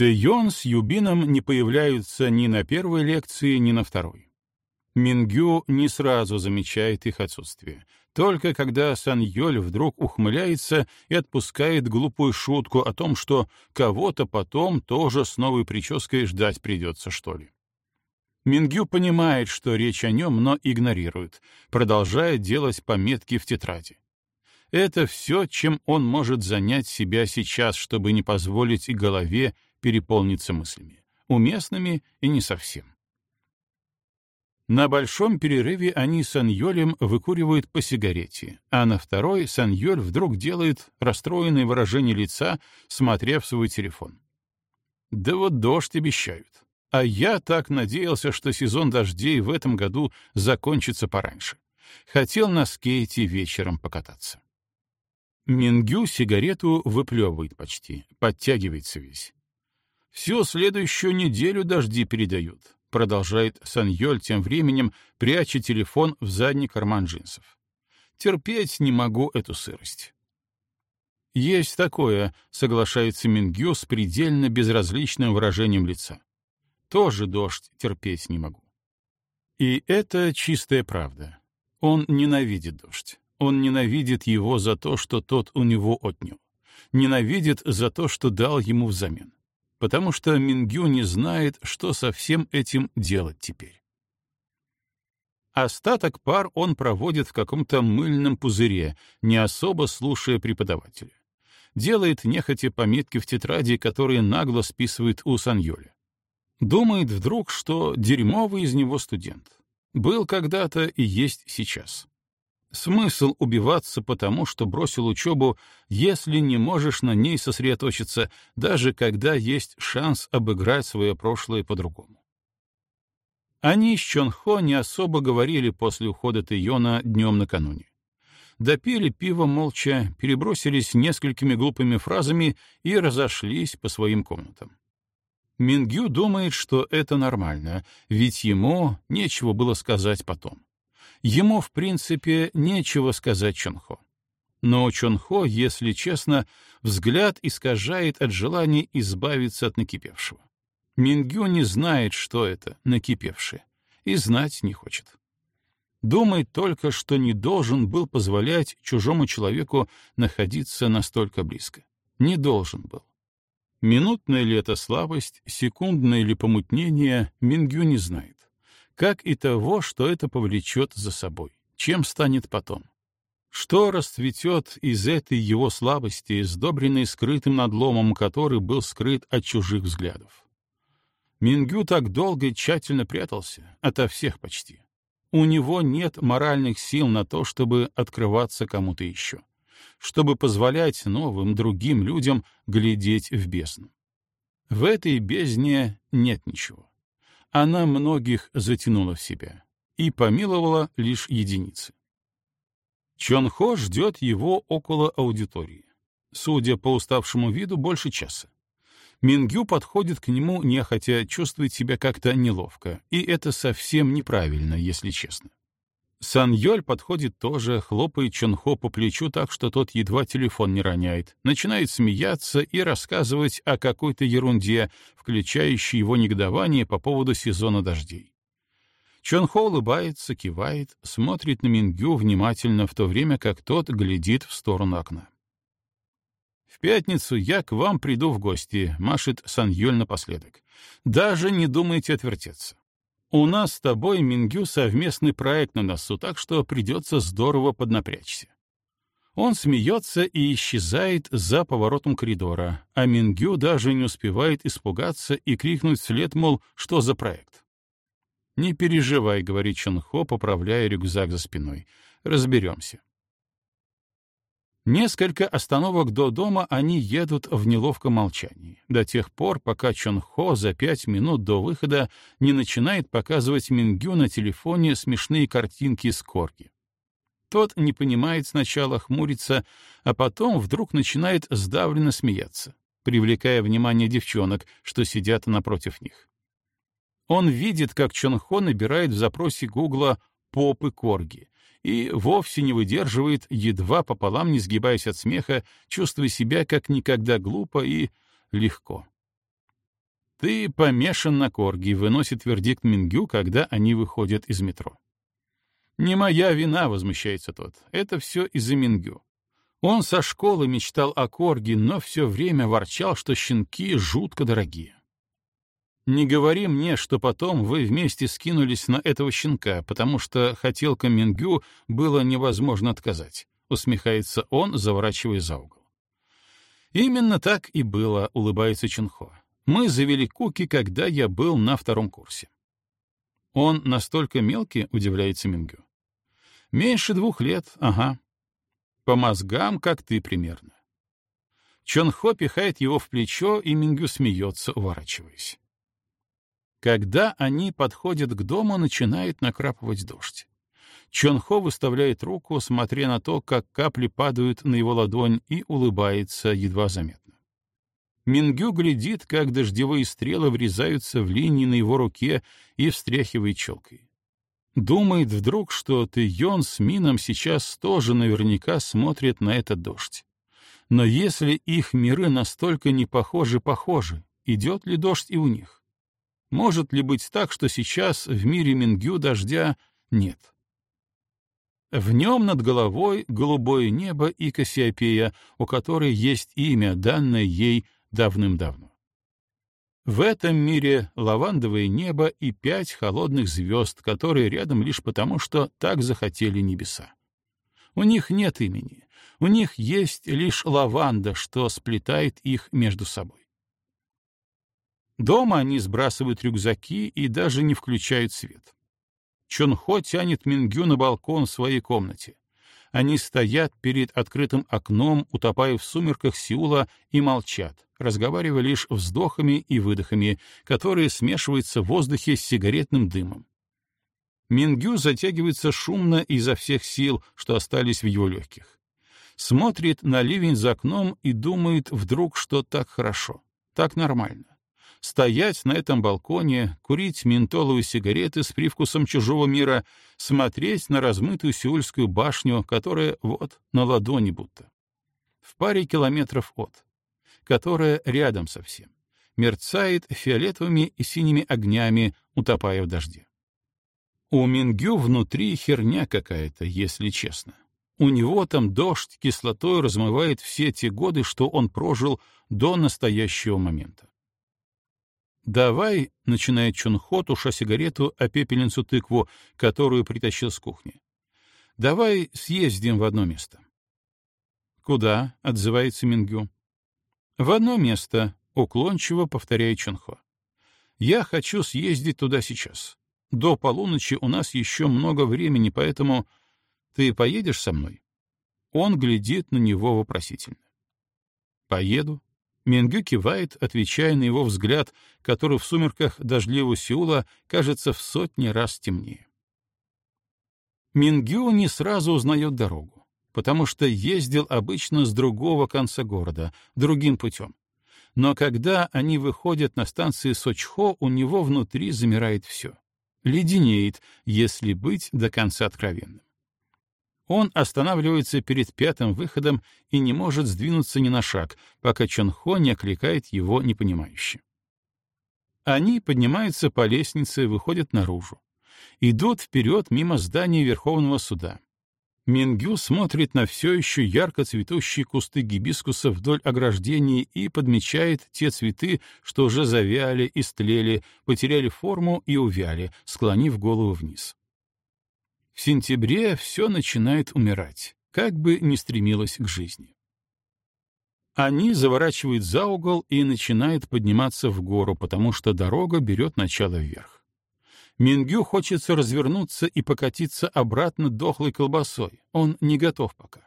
Тэйон с Юбином не появляются ни на первой лекции, ни на второй. Мингю не сразу замечает их отсутствие. Только когда Сан Йоль вдруг ухмыляется и отпускает глупую шутку о том, что кого-то потом тоже с новой прической ждать придется, что ли. Мингю понимает, что речь о нем, но игнорирует, продолжая делать пометки в тетради. Это все, чем он может занять себя сейчас, чтобы не позволить и голове переполниться мыслями, уместными и не совсем. На большом перерыве они с Аньолем выкуривают по сигарете, а на второй Саньоль вдруг делает расстроенное выражение лица, смотря в свой телефон. Да вот дождь обещают. А я так надеялся, что сезон дождей в этом году закончится пораньше. Хотел на скейте вечером покататься. Мингю сигарету выплевывает почти, подтягивается весь. Всю следующую неделю дожди передают, продолжает Саньоль тем временем, пряча телефон в задний карман джинсов. Терпеть не могу эту сырость. Есть такое, соглашается Мингю с предельно безразличным выражением лица. Тоже дождь терпеть не могу. И это чистая правда. Он ненавидит дождь. Он ненавидит его за то, что тот у него отнял. Ненавидит за то, что дал ему взамен потому что Мингю не знает, что со всем этим делать теперь. Остаток пар он проводит в каком-то мыльном пузыре, не особо слушая преподавателя. Делает нехотя пометки в тетради, которые нагло списывает у Саньоля. Думает вдруг, что дерьмовый из него студент. Был когда-то и есть сейчас. Смысл убиваться потому, что бросил учебу, если не можешь на ней сосредоточиться, даже когда есть шанс обыграть свое прошлое по-другому. Они с Чонхо не особо говорили после ухода Тэйона днем накануне. Допили пиво молча, перебросились несколькими глупыми фразами и разошлись по своим комнатам. Мингю думает, что это нормально, ведь ему нечего было сказать потом. Ему, в принципе, нечего сказать Чонхо. Но Чонхо, если честно, взгляд искажает от желания избавиться от накипевшего. Мингю не знает, что это, накипевшее, и знать не хочет. Думает только, что не должен был позволять чужому человеку находиться настолько близко. Не должен был. Минутная ли это слабость, секундное ли помутнение, Мингю не знает как и того, что это повлечет за собой, чем станет потом. Что расцветет из этой его слабости, сдобренной скрытым надломом, который был скрыт от чужих взглядов? Мингю так долго и тщательно прятался, ото всех почти. У него нет моральных сил на то, чтобы открываться кому-то еще, чтобы позволять новым, другим людям глядеть в бездну. В этой бездне нет ничего она многих затянула в себя и помиловала лишь единицы. Чонхо ждет его около аудитории. Судя по уставшему виду, больше часа. Мингю подходит к нему, нехотя чувствует себя как-то неловко, и это совсем неправильно, если честно. Сан Йоль подходит тоже, хлопает Чонхо по плечу так, что тот едва телефон не роняет, начинает смеяться и рассказывать о какой-то ерунде, включающей его негодование по поводу сезона дождей. Чонхо улыбается, кивает, смотрит на Мингю внимательно, в то время как тот глядит в сторону окна. «В пятницу я к вам приду в гости», — машет Сан Йоль напоследок. «Даже не думайте отвертеться. У нас с тобой, Мингю, совместный проект на носу, так что придется здорово поднапрячься. Он смеется и исчезает за поворотом коридора, а Мингю даже не успевает испугаться и крикнуть вслед, мол, что за проект. «Не переживай», — говорит Чонхо, поправляя рюкзак за спиной. «Разберемся». Несколько остановок до дома они едут в неловком молчании, до тех пор, пока Чон Хо за пять минут до выхода не начинает показывать Мингю на телефоне смешные картинки с корги. Тот не понимает сначала, хмурится, а потом вдруг начинает сдавленно смеяться, привлекая внимание девчонок, что сидят напротив них. Он видит, как Чон Хо набирает в запросе Гугла «попы корги», и вовсе не выдерживает, едва пополам не сгибаясь от смеха, чувствуя себя как никогда глупо и легко. «Ты помешан на корги», — выносит вердикт Мингю, когда они выходят из метро. «Не моя вина», — возмущается тот. «Это все из-за Мингю. Он со школы мечтал о корге, но все время ворчал, что щенки жутко дорогие. Не говори мне, что потом вы вместе скинулись на этого щенка, потому что хотелкам Мингю было невозможно отказать», — усмехается он, заворачивая за угол. «Именно так и было», — улыбается Чунхо. Мы завели Куки, когда я был на втором курсе. Он настолько мелкий, удивляется Мингю. Меньше двух лет, ага. По мозгам, как ты примерно. Чон Хо пихает его в плечо, и Мингю смеется, уворачиваясь. Когда они подходят к дому, начинает накрапывать дождь. Чон Хо выставляет руку, смотря на то, как капли падают на его ладонь, и улыбается едва заметно. Мингю глядит, как дождевые стрелы врезаются в линии на его руке и встряхивает челкой. Думает вдруг, что Тэйон с Мином сейчас тоже наверняка смотрят на этот дождь. Но если их миры настолько не похожи-похожи, идет ли дождь и у них? Может ли быть так, что сейчас в мире Мингю дождя нет? В нем над головой голубое небо и Кассиопея, у которой есть имя, данное ей давным-давно. В этом мире лавандовое небо и пять холодных звезд, которые рядом лишь потому, что так захотели небеса. У них нет имени, у них есть лишь лаванда, что сплетает их между собой. Дома они сбрасывают рюкзаки и даже не включают свет. Чонхо тянет Мингю на балкон в своей комнате. Они стоят перед открытым окном, утопая в сумерках Сеула, и молчат, разговаривая лишь вздохами и выдохами, которые смешиваются в воздухе с сигаретным дымом. Мингю затягивается шумно изо всех сил, что остались в его легких. Смотрит на ливень за окном и думает вдруг, что так хорошо, так нормально стоять на этом балконе, курить ментоловые сигареты с привкусом чужого мира, смотреть на размытую сеульскую башню, которая вот на ладони будто. В паре километров от, которая рядом совсем, мерцает фиолетовыми и синими огнями, утопая в дожде. У Мингю внутри херня какая-то, если честно. У него там дождь кислотой размывает все те годы, что он прожил до настоящего момента. «Давай», — начинает Чунхо, туша сигарету о пепельницу тыкву, которую притащил с кухни. «Давай съездим в одно место». «Куда?» — отзывается Мингю. «В одно место», — уклончиво повторяет Чунхо. «Я хочу съездить туда сейчас. До полуночи у нас еще много времени, поэтому ты поедешь со мной?» Он глядит на него вопросительно. «Поеду», Мингю кивает, отвечая на его взгляд, который в сумерках дождливого Сеула кажется в сотни раз темнее. Мингю не сразу узнает дорогу, потому что ездил обычно с другого конца города, другим путем. Но когда они выходят на станции Сочхо, у него внутри замирает все. Леденеет, если быть до конца откровенным. Он останавливается перед пятым выходом и не может сдвинуться ни на шаг, пока Чонхо не окликает его непонимающе. Они поднимаются по лестнице, выходят наружу. Идут вперед мимо здания Верховного суда. Мингю смотрит на все еще ярко цветущие кусты гибискуса вдоль ограждений и подмечает те цветы, что уже завяли, истлели, потеряли форму и увяли, склонив голову вниз. В сентябре все начинает умирать, как бы ни стремилось к жизни. Они заворачивают за угол и начинают подниматься в гору, потому что дорога берет начало вверх. Мингю хочется развернуться и покатиться обратно дохлой колбасой. Он не готов пока.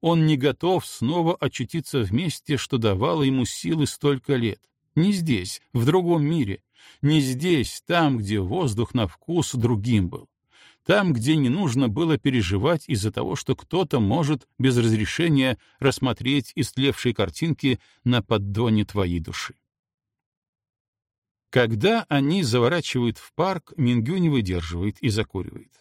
Он не готов снова очутиться в месте, что давало ему силы столько лет. Не здесь, в другом мире. Не здесь, там, где воздух на вкус другим был. Там, где не нужно было переживать из-за того, что кто-то может без разрешения рассмотреть истлевшие картинки на поддоне твоей души. Когда они заворачивают в парк, Мингю не выдерживает и закуривает.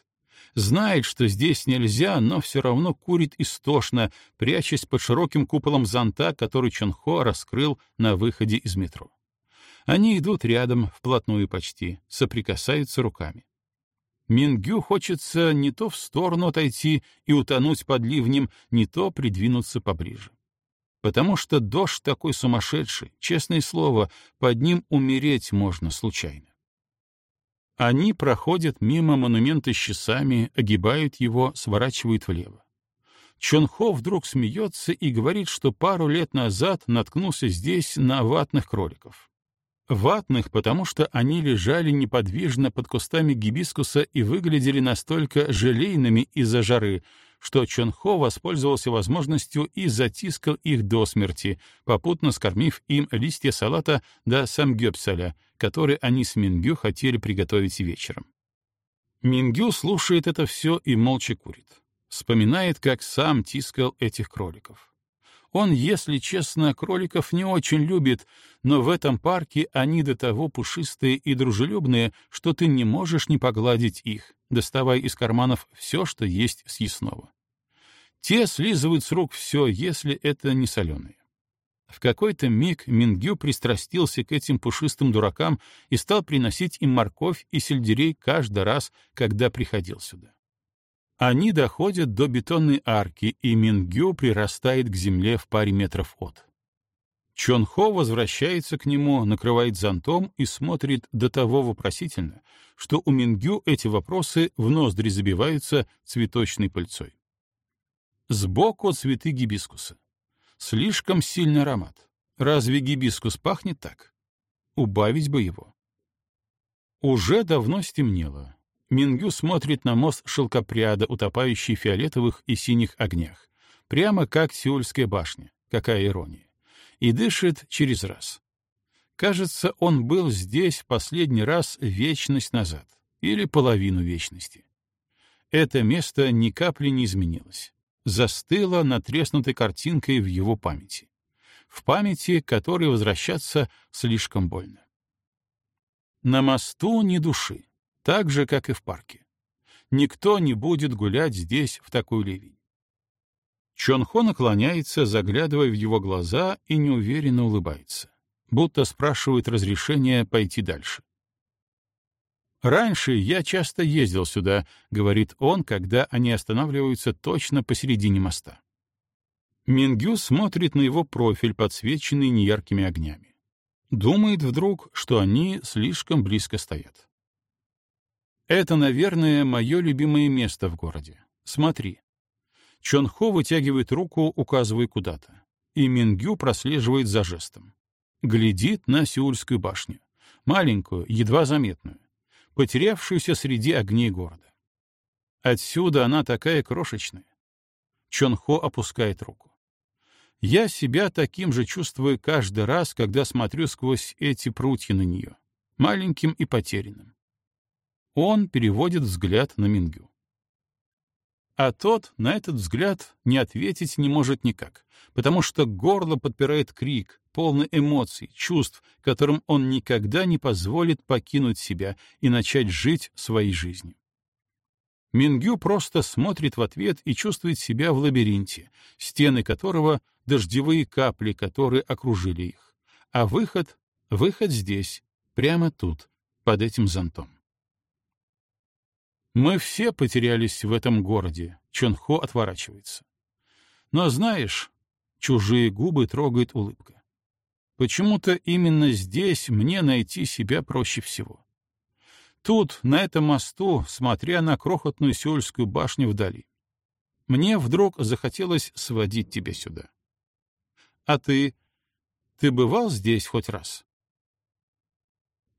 Знает, что здесь нельзя, но все равно курит истошно, прячась под широким куполом зонта, который Чонхо раскрыл на выходе из метро. Они идут рядом, вплотную почти, соприкасаются руками. Мингю хочется не то в сторону отойти и утонуть под ливнем, не то придвинуться поближе. Потому что дождь такой сумасшедший, честное слово, под ним умереть можно случайно. Они проходят мимо монумента с часами, огибают его, сворачивают влево. Чонхо вдруг смеется и говорит, что пару лет назад наткнулся здесь на ватных кроликов. Ватных, потому что они лежали неподвижно под кустами гибискуса и выглядели настолько желейными из-за жары, что Чонхо воспользовался возможностью и затискал их до смерти, попутно скормив им листья салата до самгёпселя, который они с Мингю хотели приготовить вечером. Мингю слушает это все и молча курит. Вспоминает, как сам тискал этих кроликов. Он, если честно, кроликов не очень любит, но в этом парке они до того пушистые и дружелюбные, что ты не можешь не погладить их, доставая из карманов все, что есть съестного. Те слизывают с рук все, если это не соленые. В какой-то миг Мингю пристрастился к этим пушистым дуракам и стал приносить им морковь и сельдерей каждый раз, когда приходил сюда. Они доходят до бетонной арки, и Мингю прирастает к земле в паре метров от. Чонхо возвращается к нему, накрывает зонтом и смотрит до того вопросительно, что у Мингю эти вопросы в ноздри забиваются цветочной пыльцой. Сбоку цветы гибискуса. Слишком сильный аромат. Разве гибискус пахнет так? Убавить бы его. Уже давно стемнело. Мингю смотрит на мост шелкопряда, утопающий в фиолетовых и синих огнях, прямо как Сеульская башня, какая ирония, и дышит через раз. Кажется, он был здесь последний раз вечность назад, или половину вечности. Это место ни капли не изменилось, застыло натреснутой картинкой в его памяти, в памяти, которой возвращаться слишком больно. На мосту ни души так же, как и в парке. Никто не будет гулять здесь в такой ливень. Чонхо наклоняется, заглядывая в его глаза, и неуверенно улыбается, будто спрашивает разрешения пойти дальше. «Раньше я часто ездил сюда», — говорит он, когда они останавливаются точно посередине моста. Мингю смотрит на его профиль, подсвеченный неяркими огнями. Думает вдруг, что они слишком близко стоят. Это, наверное, мое любимое место в городе. Смотри. Чонхо вытягивает руку, указывая куда-то. И Мингю прослеживает за жестом. Глядит на Сеульскую башню. Маленькую, едва заметную. Потерявшуюся среди огней города. Отсюда она такая крошечная. Чонхо опускает руку. Я себя таким же чувствую каждый раз, когда смотрю сквозь эти прутья на нее. Маленьким и потерянным. Он переводит взгляд на Мингю. А тот на этот взгляд не ответить не может никак, потому что горло подпирает крик, полный эмоций, чувств, которым он никогда не позволит покинуть себя и начать жить своей жизнью. Мингю просто смотрит в ответ и чувствует себя в лабиринте, стены которого — дождевые капли, которые окружили их. А выход — выход здесь, прямо тут, под этим зонтом. Мы все потерялись в этом городе. Чонхо отворачивается. Но знаешь, чужие губы трогает улыбка. Почему-то именно здесь мне найти себя проще всего. Тут, на этом мосту, смотря на крохотную Сеульскую башню вдали. Мне вдруг захотелось сводить тебя сюда. А ты... Ты бывал здесь хоть раз?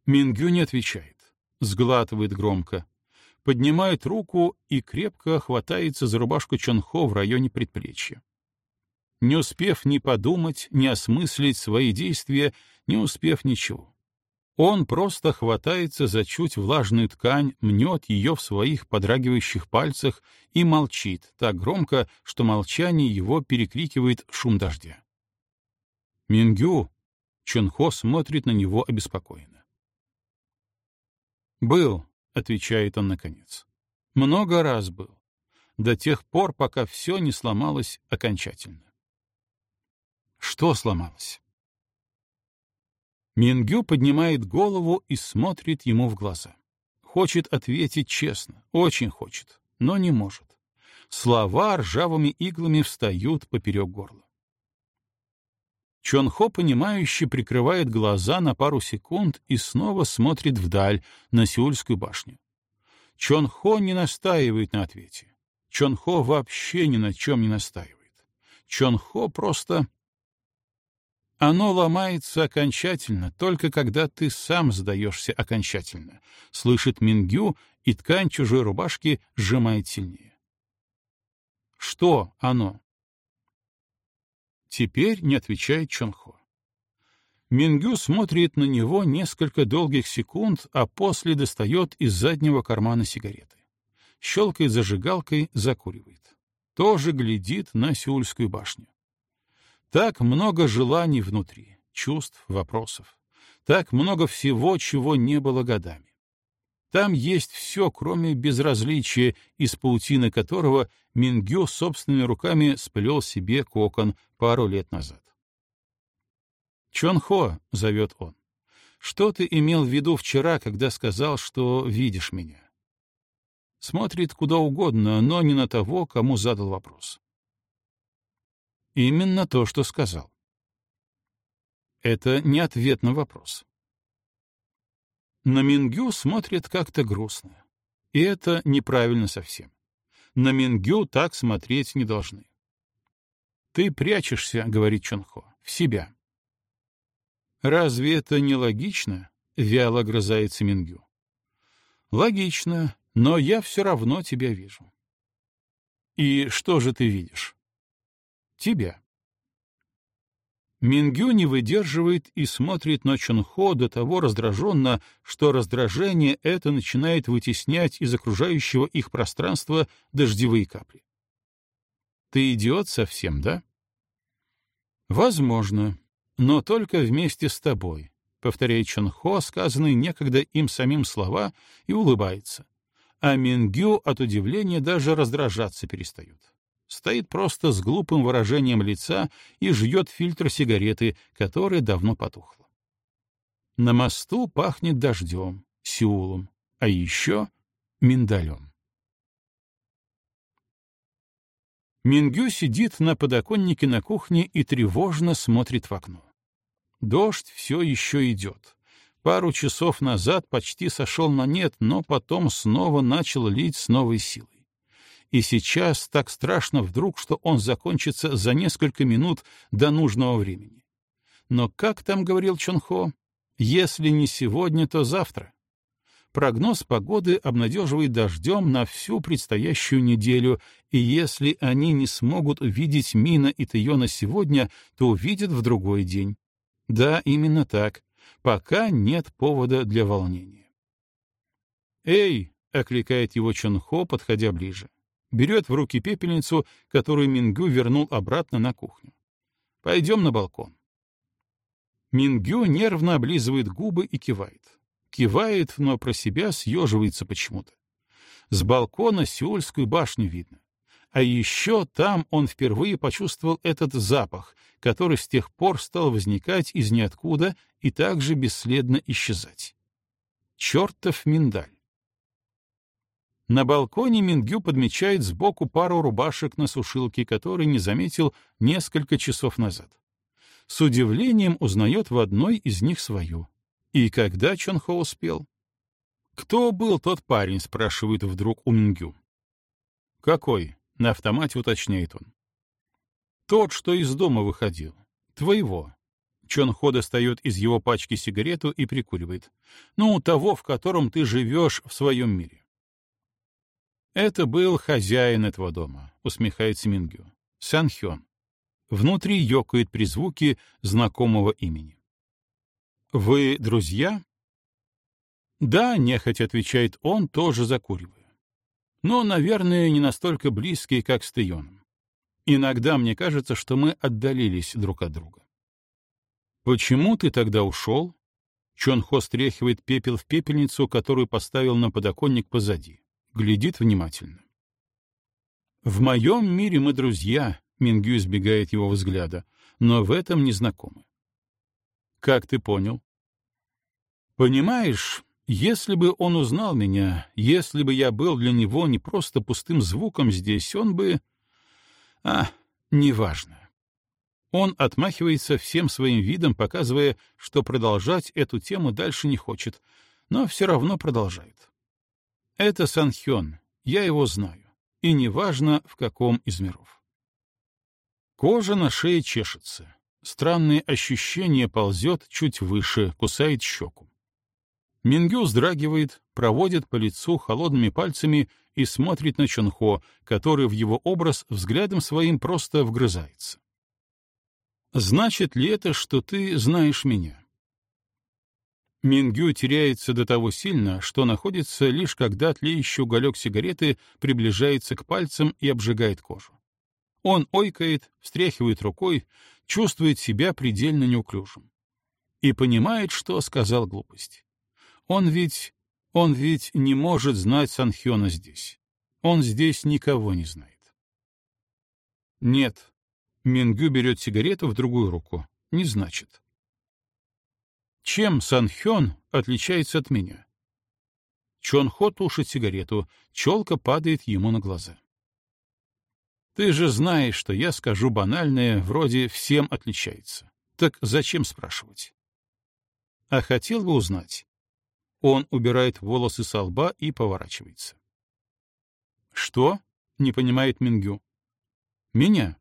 Мингю не отвечает. Сглатывает громко поднимает руку и крепко хватается за рубашку Чонхо в районе предплечья. Не успев ни подумать, ни осмыслить свои действия, не успев ничего. Он просто хватается за чуть влажную ткань, мнет ее в своих подрагивающих пальцах и молчит так громко, что молчание его перекрикивает шум дождя. «Мингю!» — Чонхо смотрит на него обеспокоенно. «Был», отвечает он наконец. Много раз был. До тех пор, пока все не сломалось окончательно. Что сломалось? Мингю поднимает голову и смотрит ему в глаза. Хочет ответить честно, очень хочет, но не может. Слова ржавыми иглами встают поперек горла. Чонхо, понимающе прикрывает глаза на пару секунд и снова смотрит вдаль, на Сеульскую башню. Чонхо не настаивает на ответе. Чонхо вообще ни на чем не настаивает. Чонхо просто... Оно ломается окончательно, только когда ты сам сдаешься окончательно, слышит Мингю, и ткань чужой рубашки сжимает сильнее. Что оно? Теперь не отвечает Чонхо. Мингю смотрит на него несколько долгих секунд, а после достает из заднего кармана сигареты. Щелкает зажигалкой, закуривает. Тоже глядит на Сеульскую башню. Так много желаний внутри, чувств, вопросов. Так много всего, чего не было годами. Там есть все, кроме безразличия, из паутины которого Мингю собственными руками сплел себе кокон пару лет назад. «Чонхо», — зовет он, — «что ты имел в виду вчера, когда сказал, что видишь меня?» Смотрит куда угодно, но не на того, кому задал вопрос. Именно то, что сказал. Это не ответ на вопрос. На Мингю смотрят как-то грустно. И это неправильно совсем. На Мингю так смотреть не должны. «Ты прячешься», — говорит Чонхо, — «в себя». «Разве это не логично?» — вяло грызается Мингю. «Логично, но я все равно тебя вижу». «И что же ты видишь?» Тебя. Мингю не выдерживает и смотрит на Чунхо до того раздраженно, что раздражение это начинает вытеснять из окружающего их пространства дождевые капли. Ты идиот совсем, да? Возможно, но только вместе с тобой, повторяет Чунхо, сказанные некогда им самим слова, и улыбается. А Мингю от удивления даже раздражаться перестают стоит просто с глупым выражением лица и жует фильтр сигареты, которая давно потухла. На мосту пахнет дождем, сеулом, а еще миндалем. Мингю сидит на подоконнике на кухне и тревожно смотрит в окно. Дождь все еще идет. Пару часов назад почти сошел на нет, но потом снова начал лить с новой силой и сейчас так страшно вдруг, что он закончится за несколько минут до нужного времени. Но как там говорил Чонхо, если не сегодня, то завтра. Прогноз погоды обнадеживает дождем на всю предстоящую неделю, и если они не смогут увидеть Мина и Тайона сегодня, то увидят в другой день. Да, именно так. Пока нет повода для волнения. «Эй!» — окликает его Чонхо, подходя ближе берет в руки пепельницу, которую Мингю вернул обратно на кухню. «Пойдем на балкон». Мингю нервно облизывает губы и кивает. Кивает, но про себя съеживается почему-то. С балкона Сеульскую башню видно. А еще там он впервые почувствовал этот запах, который с тех пор стал возникать из ниоткуда и также бесследно исчезать. Чертов миндаль. На балконе Мингю подмечает сбоку пару рубашек на сушилке, которые не заметил несколько часов назад. С удивлением узнает в одной из них свою. И когда Чонхо успел? «Кто был тот парень?» — спрашивает вдруг у Мингю. «Какой?» — на автомате уточняет он. «Тот, что из дома выходил. Твоего». Чонхо достает из его пачки сигарету и прикуривает. «Ну, того, в котором ты живешь в своем мире». Это был хозяин этого дома, усмехается Мингю. Санхён. Внутри ёкает при звуке знакомого имени. Вы друзья? Да, нехотя отвечает он, тоже закуривая. Но, наверное, не настолько близкие, как с Тейоном. Иногда мне кажется, что мы отдалились друг от друга. Почему ты тогда ушел? Чон Хо стряхивает пепел в пепельницу, которую поставил на подоконник позади глядит внимательно. «В моем мире мы друзья», — Мингю избегает его взгляда, «но в этом не знакомы». «Как ты понял?» Понимаешь, если бы он узнал меня, если бы я был для него не просто пустым звуком здесь, он бы... А, неважно. Он отмахивается всем своим видом, показывая, что продолжать эту тему дальше не хочет, но все равно продолжает. Это Санхён, я его знаю, и неважно, в каком из миров. Кожа на шее чешется. Странное ощущение ползет чуть выше, кусает щеку. Мингю вздрагивает, проводит по лицу холодными пальцами и смотрит на Чонхо, который в его образ взглядом своим просто вгрызается. «Значит ли это, что ты знаешь меня?» Мингю теряется до того сильно, что находится лишь когда тлеющий уголек сигареты приближается к пальцам и обжигает кожу. Он ойкает, встряхивает рукой, чувствует себя предельно неуклюжим. И понимает, что сказал глупость. Он ведь... он ведь не может знать Санхёна здесь. Он здесь никого не знает. Нет. Мингю берет сигарету в другую руку. Не значит. Чем Санхён отличается от меня? Чонхо тушит сигарету, челка падает ему на глаза. Ты же знаешь, что я скажу банальное, вроде «всем отличается». Так зачем спрашивать? А хотел бы узнать, он убирает волосы со лба и поворачивается. «Что?» — не понимает Мингю. «Меня?»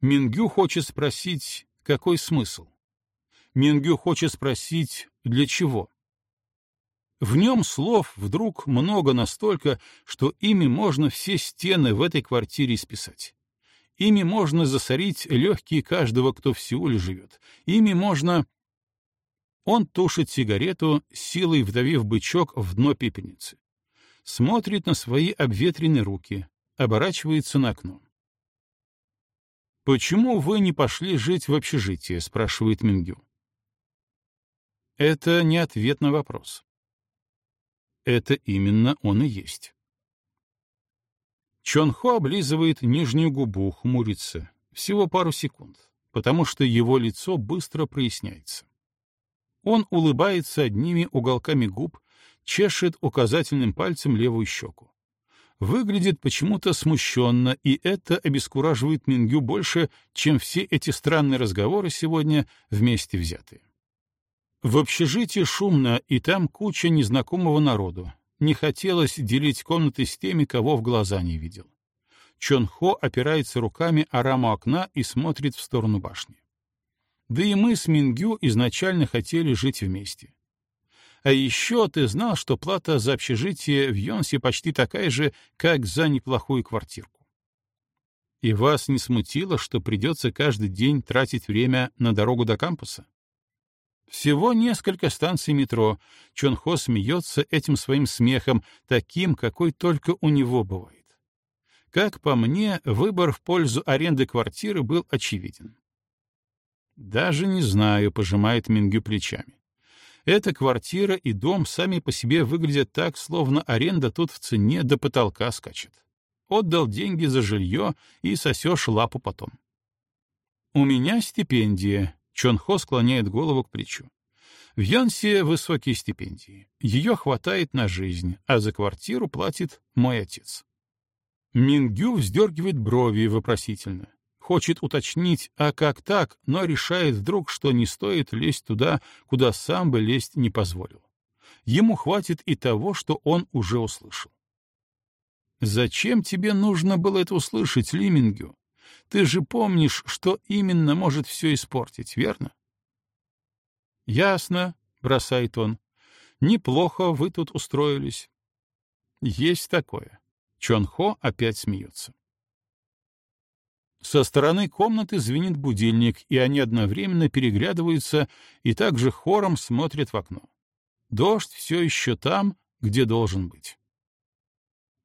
Мингю хочет спросить, какой смысл. Мингю хочет спросить, для чего. В нем слов вдруг много настолько, что ими можно все стены в этой квартире списать. Ими можно засорить легкие каждого, кто в Сеуле живет. Ими можно... Он тушит сигарету, силой вдавив бычок в дно пепельницы. Смотрит на свои обветренные руки, оборачивается на окно. «Почему вы не пошли жить в общежитие?» — спрашивает Мингю. Это не ответ на вопрос. Это именно он и есть. Чонхо облизывает нижнюю губу, хмурится. Всего пару секунд, потому что его лицо быстро проясняется. Он улыбается одними уголками губ, чешет указательным пальцем левую щеку. Выглядит почему-то смущенно, и это обескураживает Мингю больше, чем все эти странные разговоры сегодня вместе взятые. В общежитии шумно, и там куча незнакомого народу. Не хотелось делить комнаты с теми, кого в глаза не видел. Чон Хо опирается руками о раму окна и смотрит в сторону башни. Да и мы с Мингю изначально хотели жить вместе. А еще ты знал, что плата за общежитие в Йонсе почти такая же, как за неплохую квартирку. И вас не смутило, что придется каждый день тратить время на дорогу до кампуса? Всего несколько станций метро. Чонхо смеется этим своим смехом, таким, какой только у него бывает. Как по мне, выбор в пользу аренды квартиры был очевиден. «Даже не знаю», — пожимает Мингю плечами. «Эта квартира и дом сами по себе выглядят так, словно аренда тут в цене до потолка скачет. Отдал деньги за жилье и сосешь лапу потом». «У меня стипендия», — Чонхо склоняет голову к плечу. В Йонсе высокие стипендии. Ее хватает на жизнь, а за квартиру платит мой отец. Мингю вздергивает брови вопросительно. Хочет уточнить, а как так, но решает вдруг, что не стоит лезть туда, куда сам бы лезть не позволил. Ему хватит и того, что он уже услышал. «Зачем тебе нужно было это услышать, Лимингю? Ты же помнишь, что именно может все испортить, верно?» «Ясно», — бросает он. «Неплохо вы тут устроились». «Есть такое». Чон Хо опять смеется. Со стороны комнаты звенит будильник, и они одновременно переглядываются и также хором смотрят в окно. Дождь все еще там, где должен быть.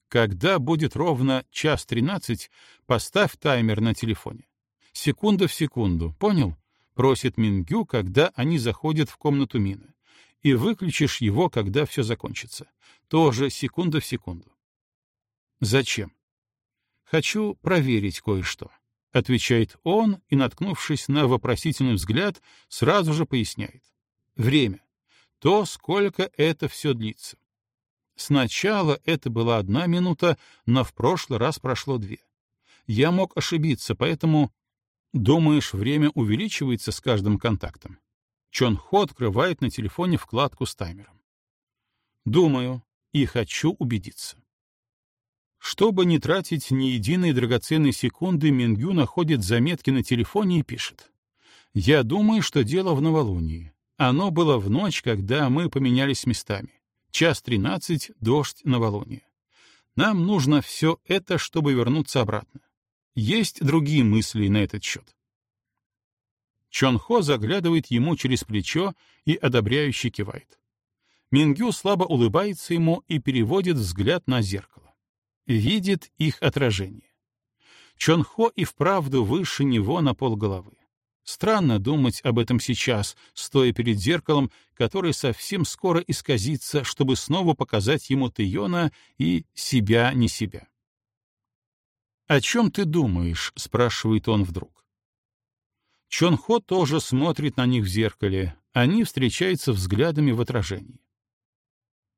Когда будет ровно час тринадцать, поставь таймер на телефоне. Секунда в секунду, понял? Просит Мингю, когда они заходят в комнату Мины. И выключишь его, когда все закончится. Тоже секунда в секунду. Зачем? Хочу проверить кое-что отвечает он и, наткнувшись на вопросительный взгляд, сразу же поясняет. Время. То, сколько это все длится. Сначала это была одна минута, но в прошлый раз прошло две. Я мог ошибиться, поэтому... Думаешь, время увеличивается с каждым контактом? Чон Хо открывает на телефоне вкладку с таймером. Думаю и хочу убедиться. Чтобы не тратить ни единой драгоценной секунды, Мингю находит заметки на телефоне и пишет. «Я думаю, что дело в новолунии. Оно было в ночь, когда мы поменялись местами. Час тринадцать, дождь, новолуние. Нам нужно все это, чтобы вернуться обратно. Есть другие мысли на этот счет?» Чон Хо заглядывает ему через плечо и одобряюще кивает. Мингю слабо улыбается ему и переводит взгляд на зеркало видит их отражение. Чонхо и вправду выше него на полголовы. Странно думать об этом сейчас, стоя перед зеркалом, которое совсем скоро исказится, чтобы снова показать ему Тэйона и себя не себя. «О чем ты думаешь?» — спрашивает он вдруг. Чонхо тоже смотрит на них в зеркале, они встречаются взглядами в отражении.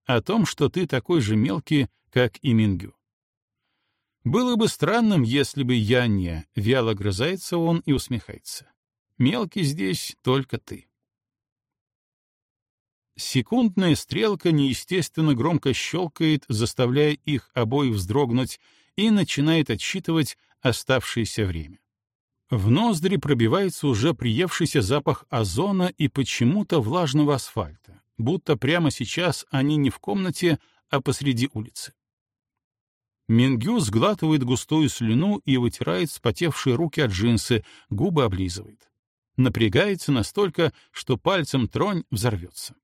«О том, что ты такой же мелкий, как и Мингю. Было бы странным, если бы я не... Вяло грызается он и усмехается. Мелкий здесь только ты. Секундная стрелка неестественно громко щелкает, заставляя их обоих вздрогнуть, и начинает отсчитывать оставшееся время. В ноздри пробивается уже приевшийся запах озона и почему-то влажного асфальта, будто прямо сейчас они не в комнате, а посреди улицы. Мингю сглатывает густую слюну и вытирает спотевшие руки от джинсы, губы облизывает. Напрягается настолько, что пальцем тронь взорвется.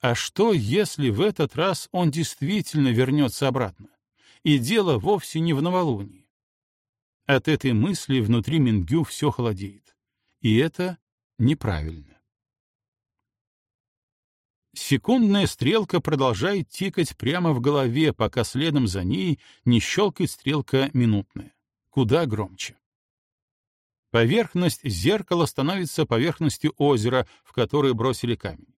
А что, если в этот раз он действительно вернется обратно? И дело вовсе не в новолунии. От этой мысли внутри Мингю все холодеет. И это неправильно. Секундная стрелка продолжает тикать прямо в голове, пока следом за ней не щелкает стрелка минутная. Куда громче. Поверхность зеркала становится поверхностью озера, в которое бросили камень.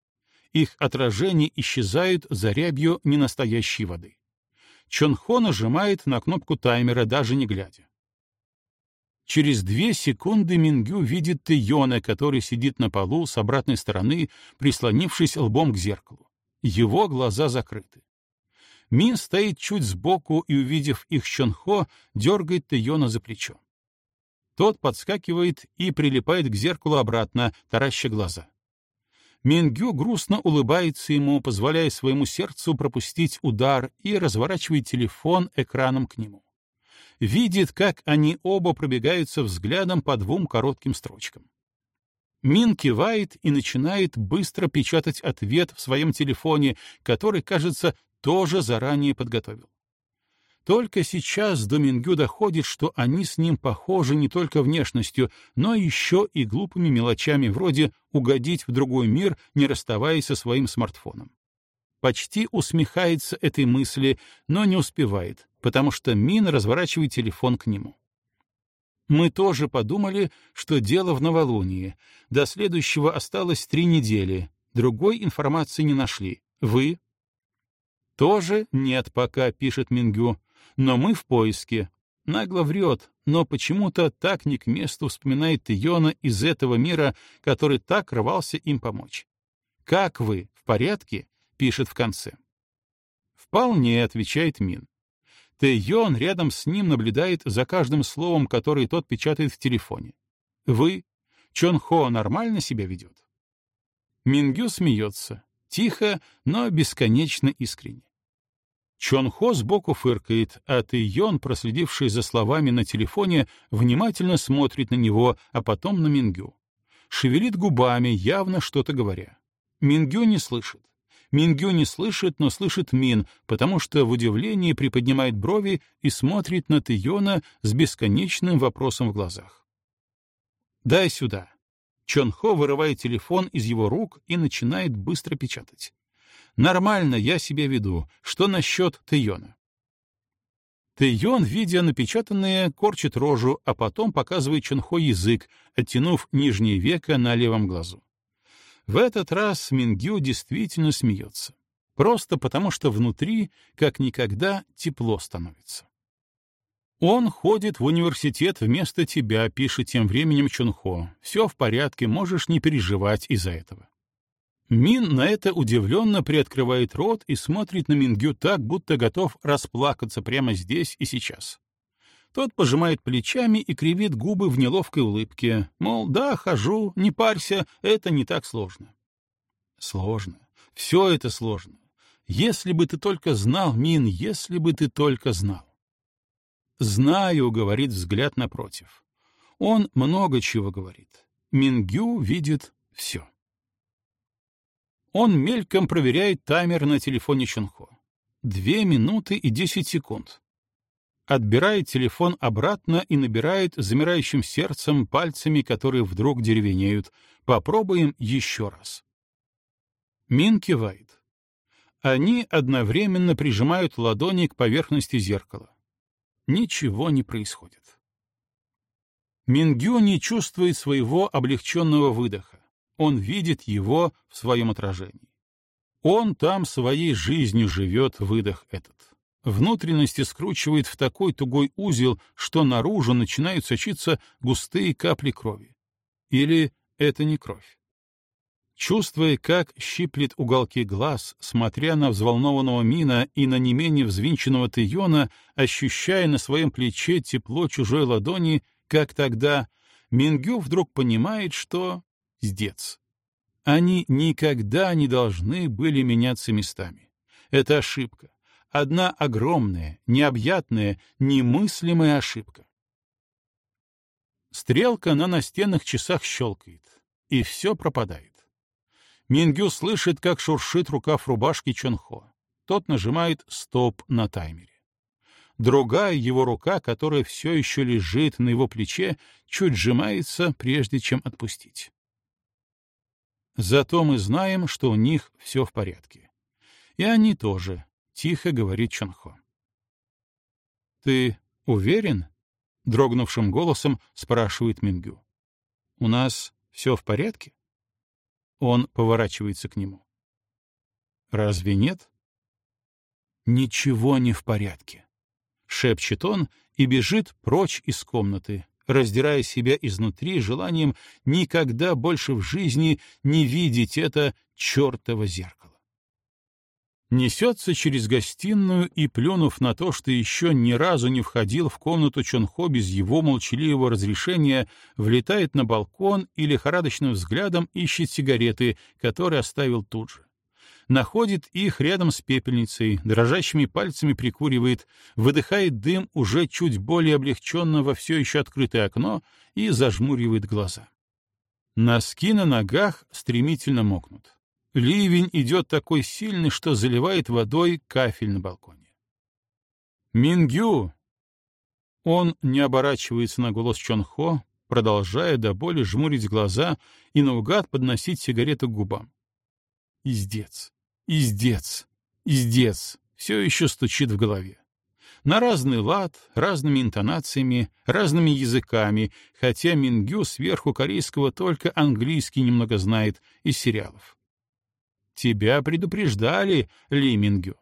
Их отражения исчезают за рябью ненастоящей воды. Чонхо нажимает на кнопку таймера, даже не глядя. Через две секунды Мингю видит Тэйона, который сидит на полу с обратной стороны, прислонившись лбом к зеркалу. Его глаза закрыты. Мин стоит чуть сбоку и, увидев их Чонхо, дергает Тэйона за плечо. Тот подскакивает и прилипает к зеркалу обратно, тараща глаза. Мингю грустно улыбается ему, позволяя своему сердцу пропустить удар и разворачивает телефон экраном к нему видит, как они оба пробегаются взглядом по двум коротким строчкам. Мин кивает и начинает быстро печатать ответ в своем телефоне, который, кажется, тоже заранее подготовил. Только сейчас до Мингю доходит, что они с ним похожи не только внешностью, но еще и глупыми мелочами вроде угодить в другой мир, не расставаясь со своим смартфоном почти усмехается этой мысли, но не успевает, потому что Мин разворачивает телефон к нему. Мы тоже подумали, что дело в новолунии. До следующего осталось три недели. Другой информации не нашли. Вы? Тоже нет пока, пишет Мингю. Но мы в поиске. Нагло врет, но почему-то так не к месту вспоминает Йона из этого мира, который так рвался им помочь. Как вы? В порядке? пишет в конце. «Вполне», — отвечает Мин. Тэйон рядом с ним наблюдает за каждым словом, которое тот печатает в телефоне. «Вы? Чон Хо нормально себя ведет?» Мингю смеется, тихо, но бесконечно искренне. Чон Хо сбоку фыркает, а Тэйон, проследивший за словами на телефоне, внимательно смотрит на него, а потом на Мингю. Шевелит губами, явно что-то говоря. Мингю не слышит. Мингю не слышит, но слышит Мин, потому что в удивлении приподнимает брови и смотрит на Тэйона с бесконечным вопросом в глазах. «Дай сюда». Чон Хо вырывает телефон из его рук и начинает быстро печатать. «Нормально, я себя веду. Что насчет Тэйона?» Тэйон, видя напечатанное, корчит рожу, а потом показывает Чонхо язык, оттянув нижнее веко на левом глазу. В этот раз Мингю действительно смеется. Просто потому, что внутри, как никогда, тепло становится. «Он ходит в университет вместо тебя», — пишет тем временем Чунхо. «Все в порядке, можешь не переживать из-за этого». Мин на это удивленно приоткрывает рот и смотрит на Мингю так, будто готов расплакаться прямо здесь и сейчас. Тот пожимает плечами и кривит губы в неловкой улыбке, мол, да, хожу, не парься, это не так сложно. Сложно. Все это сложно. Если бы ты только знал, Мин, если бы ты только знал. «Знаю», — говорит взгляд напротив. Он много чего говорит. Мингю видит все. Он мельком проверяет таймер на телефоне Чунхо. Две минуты и десять секунд. Отбирает телефон обратно и набирает замирающим сердцем пальцами, которые вдруг деревенеют. Попробуем еще раз. Мин кивает. Они одновременно прижимают ладони к поверхности зеркала. Ничего не происходит. Мингю не чувствует своего облегченного выдоха он видит его в своем отражении. Он там своей жизнью живет выдох этот. Внутренности скручивает в такой тугой узел, что наружу начинают сочиться густые капли крови. Или это не кровь? Чувствуя, как щиплет уголки глаз, смотря на взволнованного Мина и на не менее взвинченного Тиона, ощущая на своем плече тепло чужой ладони, как тогда, Мингю вдруг понимает, что Сдец. Они никогда не должны были меняться местами. Это ошибка. Одна огромная, необъятная, немыслимая ошибка. Стрелка на настенных часах щелкает, и все пропадает. Мингю слышит, как шуршит рукав рубашки Чонхо. Тот нажимает «стоп» на таймере. Другая его рука, которая все еще лежит на его плече, чуть сжимается, прежде чем отпустить. Зато мы знаем, что у них все в порядке. И они тоже, — тихо говорит Чонхо. «Ты уверен?» — дрогнувшим голосом спрашивает Мингю. «У нас все в порядке?» Он поворачивается к нему. «Разве нет?» «Ничего не в порядке», — шепчет он и бежит прочь из комнаты, раздирая себя изнутри желанием никогда больше в жизни не видеть это чертово зеркало. Несется через гостиную и, плюнув на то, что еще ни разу не входил в комнату Чонхо без его молчаливого разрешения, влетает на балкон и лихорадочным взглядом ищет сигареты, которые оставил тут же находит их рядом с пепельницей, дрожащими пальцами прикуривает, выдыхает дым уже чуть более облегченно во все еще открытое окно и зажмуривает глаза. Носки на ногах стремительно мокнут. Ливень идет такой сильный, что заливает водой кафель на балконе. «Мингю!» Он не оборачивается на голос Чонхо, продолжая до боли жмурить глаза и наугад подносить сигарету к губам. Издец. Издец, издец, все еще стучит в голове. На разный лад, разными интонациями, разными языками, хотя Мингю сверху корейского только английский немного знает из сериалов. Тебя предупреждали, Ли Мингю.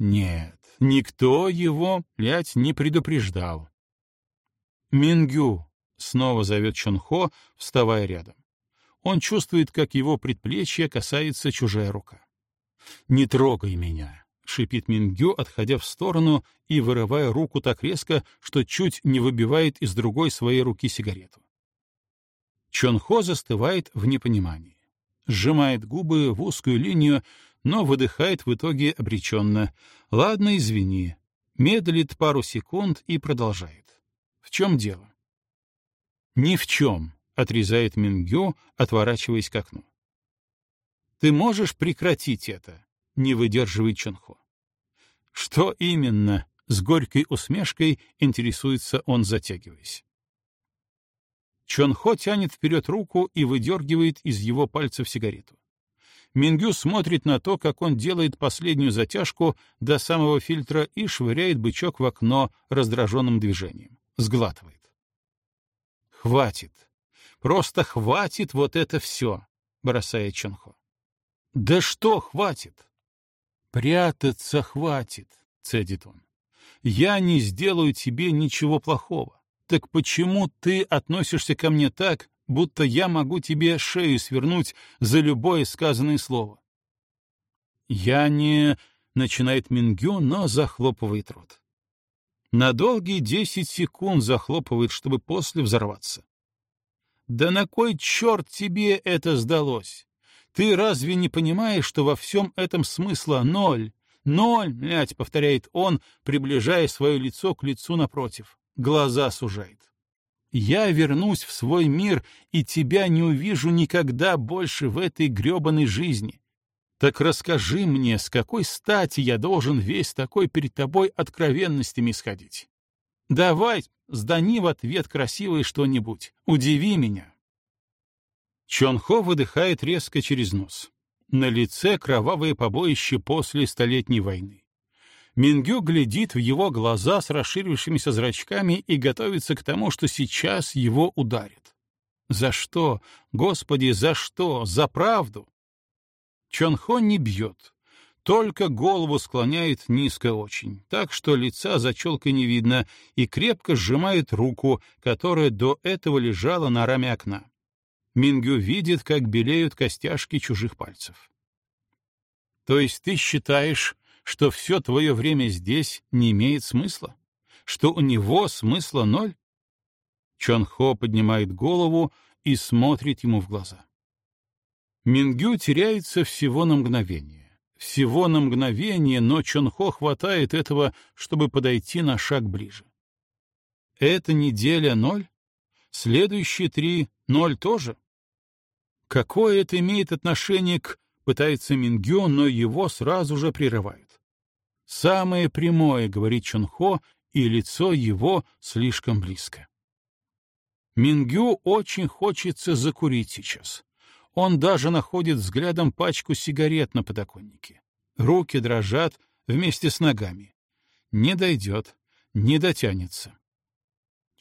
Нет, никто его, блядь, не предупреждал. Мингю, снова зовет Чонхо, вставая рядом. Он чувствует, как его предплечье касается чужая рука. «Не трогай меня!» — шипит Мингю, отходя в сторону и вырывая руку так резко, что чуть не выбивает из другой своей руки сигарету. Чонхо застывает в непонимании. Сжимает губы в узкую линию, но выдыхает в итоге обреченно. «Ладно, извини». Медлит пару секунд и продолжает. «В чем дело?» «Ни в чем», — отрезает Мингю, отворачиваясь к окну. Ты можешь прекратить это? Не выдерживает Чонхо. Что именно? С горькой усмешкой интересуется он, затягиваясь. Чонхо тянет вперед руку и выдергивает из его пальцев сигарету. Мингю смотрит на то, как он делает последнюю затяжку до самого фильтра и швыряет бычок в окно раздраженным движением. Сглатывает. Хватит. Просто хватит вот это все. — бросает Чонхо. «Да что хватит?» «Прятаться хватит», — цедит он. «Я не сделаю тебе ничего плохого. Так почему ты относишься ко мне так, будто я могу тебе шею свернуть за любое сказанное слово?» «Я не...» — начинает Мингю, но захлопывает рот. На долгие десять секунд захлопывает, чтобы после взорваться. «Да на кой черт тебе это сдалось? Ты разве не понимаешь, что во всем этом смысла ноль? Ноль, блядь, повторяет он, приближая свое лицо к лицу напротив. Глаза сужает. Я вернусь в свой мир и тебя не увижу никогда больше в этой гребаной жизни. Так расскажи мне, с какой стати я должен весь такой перед тобой откровенностями сходить? Давай, сдани в ответ красивое что-нибудь, удиви меня. Чонхо выдыхает резко через нос. На лице кровавое побоище после Столетней войны. Мингю глядит в его глаза с расширившимися зрачками и готовится к тому, что сейчас его ударит. За что? Господи, за что? За правду? Чонхо не бьет, только голову склоняет низко очень, так что лица за челкой не видно, и крепко сжимает руку, которая до этого лежала на раме окна. Мингю видит, как белеют костяшки чужих пальцев. То есть ты считаешь, что все твое время здесь не имеет смысла? Что у него смысла ноль? Чонхо поднимает голову и смотрит ему в глаза. Мингю теряется всего на мгновение. Всего на мгновение, но Чонхо хватает этого, чтобы подойти на шаг ближе. Эта неделя ноль? Следующие три ноль тоже? Какое это имеет отношение к... Пытается Мингю, но его сразу же прерывают. Самое прямое, говорит Чонхо, и лицо его слишком близко. Мингю очень хочется закурить сейчас. Он даже находит взглядом пачку сигарет на подоконнике. Руки дрожат вместе с ногами. Не дойдет, не дотянется.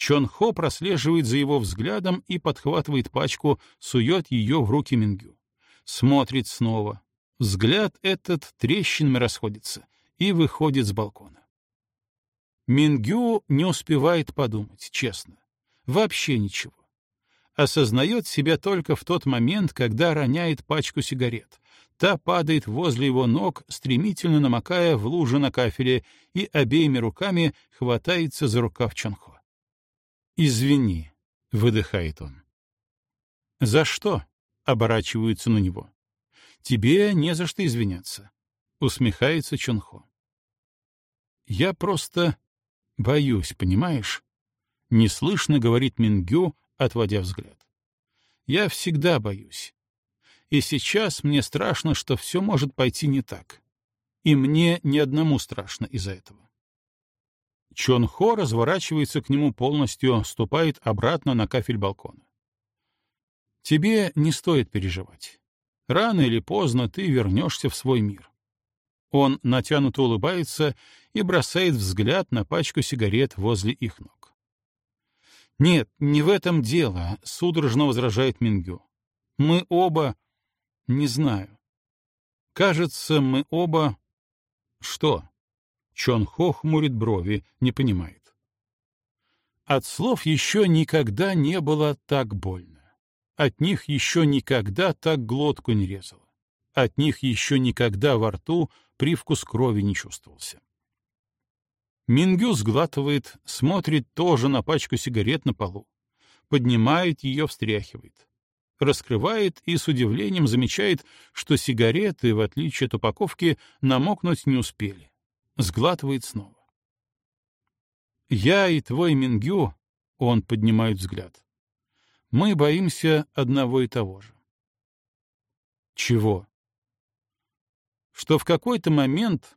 Чон Хо прослеживает за его взглядом и подхватывает пачку, сует ее в руки Мингю. Смотрит снова. Взгляд этот трещинами расходится и выходит с балкона. Мингю не успевает подумать, честно. Вообще ничего осознает себя только в тот момент, когда роняет пачку сигарет. Та падает возле его ног, стремительно намокая в луже на кафеле, и обеими руками хватается за рукав Чонхо. «Извини», — выдыхает он. «За что?» — оборачиваются на него. «Тебе не за что извиняться», — усмехается Чонхо. «Я просто боюсь, понимаешь?» — неслышно говорит Мингю, отводя взгляд. «Я всегда боюсь. И сейчас мне страшно, что все может пойти не так. И мне ни одному страшно из-за этого». Чон Хо разворачивается к нему полностью, ступает обратно на кафель балкона. «Тебе не стоит переживать. Рано или поздно ты вернешься в свой мир». Он натянуто улыбается и бросает взгляд на пачку сигарет возле их ног. «Нет, не в этом дело», — судорожно возражает Мингю. «Мы оба... не знаю. Кажется, мы оба...» «Что?» Чон Хо хмурит брови, не понимает. От слов еще никогда не было так больно. От них еще никогда так глотку не резало. От них еще никогда во рту привкус крови не чувствовался. Мингю сглатывает, смотрит тоже на пачку сигарет на полу. Поднимает ее, встряхивает. Раскрывает и с удивлением замечает, что сигареты, в отличие от упаковки, намокнуть не успели. Сглатывает снова. «Я и твой Мингю», — он поднимает взгляд, — «мы боимся одного и того же». «Чего?» «Что в какой-то момент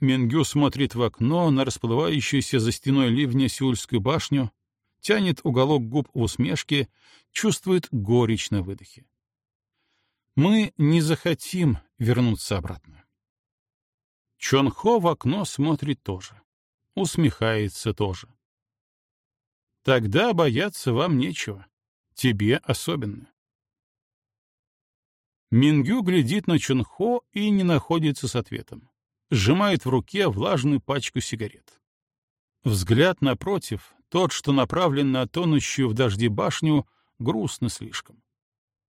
Мингю смотрит в окно на расплывающуюся за стеной ливня Сеульскую башню, тянет уголок губ в усмешке, чувствует горечь на выдохе. Мы не захотим вернуться обратно. Чонхо в окно смотрит тоже. Усмехается тоже. Тогда бояться вам нечего. Тебе особенно. Мингю глядит на Чунхо и не находится с ответом. Сжимает в руке влажную пачку сигарет. Взгляд напротив, тот, что направлен на тонущую в дожде башню, грустно слишком.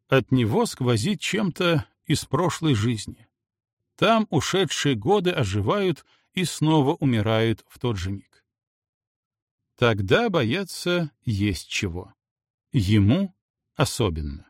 От него сквозит чем-то из прошлой жизни. Там ушедшие годы оживают и снова умирают в тот же миг. Тогда бояться есть чего. Ему особенно.